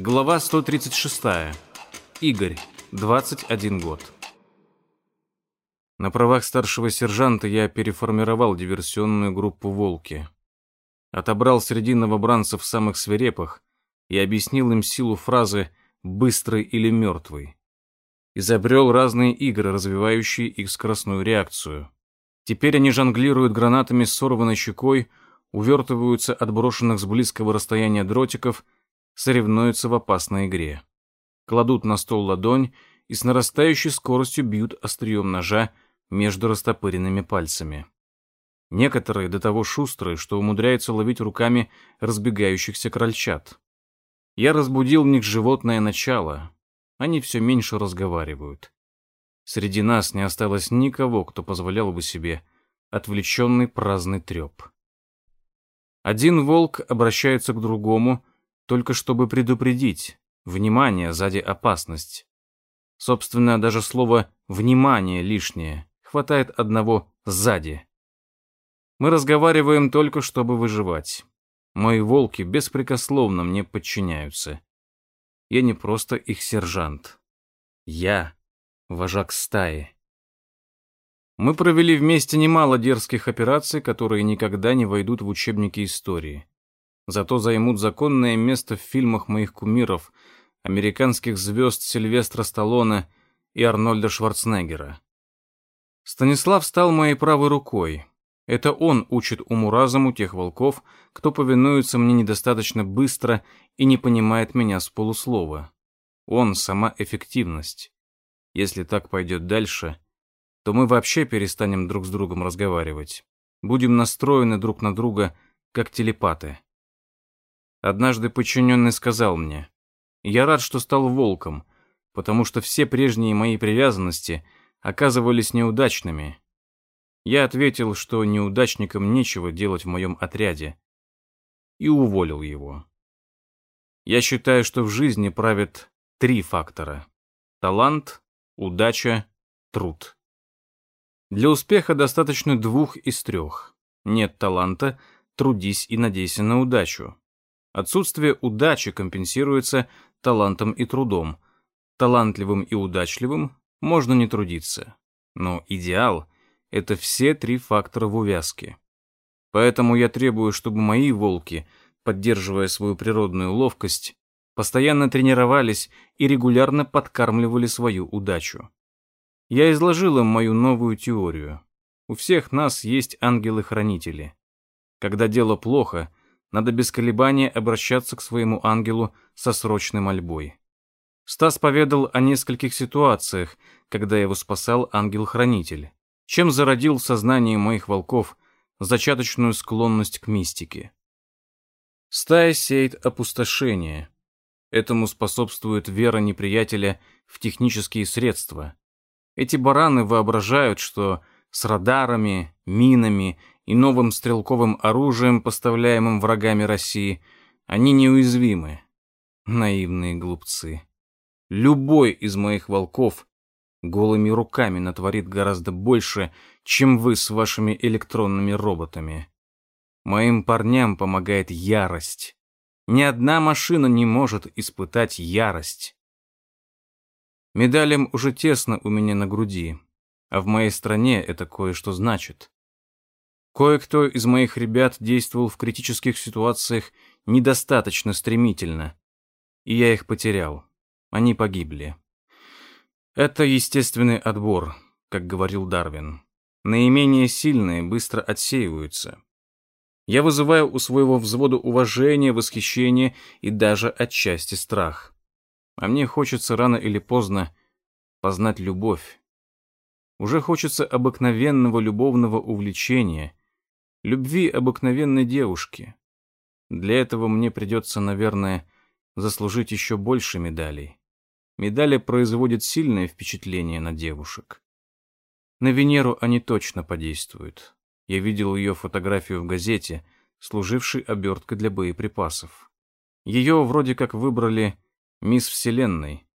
Глава 136. Игорь, 21 год. На правах старшего сержанта я переформировал диверсионную группу «Волки». Отобрал среди новобранцев самых свирепых и объяснил им силу фразы «быстрый или мертвый». Изобрел разные игры, развивающие их скоростную реакцию. Теперь они жонглируют гранатами с сорванной щекой, увертываются от брошенных с близкого расстояния дротиков – соревнуются в опасной игре. Кладут на стол ладонь и с нарастающей скоростью бьют острием ножа между растопыренными пальцами. Некоторые до того шустрые, что умудряются ловить руками разбегающихся крольчат. Я разбудил в них животное начало. Они все меньше разговаривают. Среди нас не осталось никого, кто позволял бы себе отвлеченный праздный треп. Один волк обращается к другому — только чтобы предупредить. Внимание, сзади опасность. Собственно, даже слово «внимание» лишнее. Хватает одного «сзади». Мы разговариваем только, чтобы выживать. Мои волки беспрекословно мне подчиняются. Я не просто их сержант. Я вожак стаи. Мы провели вместе немало дерзких операций, которые никогда не войдут в учебники истории зато займут законное место в фильмах моих кумиров, американских звезд Сильвестра Сталлоне и Арнольда Шварценеггера. Станислав стал моей правой рукой. Это он учит уму-разуму тех волков, кто повинуется мне недостаточно быстро и не понимает меня с полуслова. Он — сама эффективность. Если так пойдет дальше, то мы вообще перестанем друг с другом разговаривать. Будем настроены друг на друга, как телепаты. Однажды подчиненный сказал мне, «Я рад, что стал волком, потому что все прежние мои привязанности оказывались неудачными». Я ответил, что неудачникам нечего делать в моем отряде, и уволил его. Я считаю, что в жизни правят три фактора – талант, удача, труд. Для успеха достаточно двух из трех. Нет таланта – трудись и надейся на удачу. Отсутствие удачи компенсируется талантом и трудом. Талантливым и удачливым можно не трудиться. Но идеал — это все три фактора в увязке. Поэтому я требую, чтобы мои волки, поддерживая свою природную ловкость, постоянно тренировались и регулярно подкармливали свою удачу. Я изложил им мою новую теорию. У всех нас есть ангелы-хранители. Когда дело плохо — надо без колебания обращаться к своему ангелу со срочной мольбой. Стас поведал о нескольких ситуациях, когда его спасал ангел-хранитель, чем зародил в сознании моих волков зачаточную склонность к мистике. Стая сеет опустошение. Этому способствует вера неприятеля в технические средства. Эти бараны воображают, что с радарами, минами и новым стрелковым оружием, поставляемым врагами России, они неуязвимы. Наивные глупцы. Любой из моих волков голыми руками натворит гораздо больше, чем вы с вашими электронными роботами. Моим парням помогает ярость. Ни одна машина не может испытать ярость. Медалям уже тесно у меня на груди, а в моей стране это кое-что значит. Кое-кто из моих ребят действовал в критических ситуациях недостаточно стремительно, и я их потерял. Они погибли. Это естественный отбор, как говорил Дарвин. Наименее сильные быстро отсеиваются. Я вызываю у своего взвода уважение, восхищение и даже отчасти страх. А мне хочется рано или поздно познать любовь. Уже хочется обыкновенного любовного увлечения, любви обыкновенной девушки. Для этого мне придется, наверное, заслужить еще больше медалей. Медали производят сильное впечатление на девушек. На Венеру они точно подействуют. Я видел ее фотографию в газете, служившей оберткой для боеприпасов. Ее вроде как выбрали мисс Вселенной.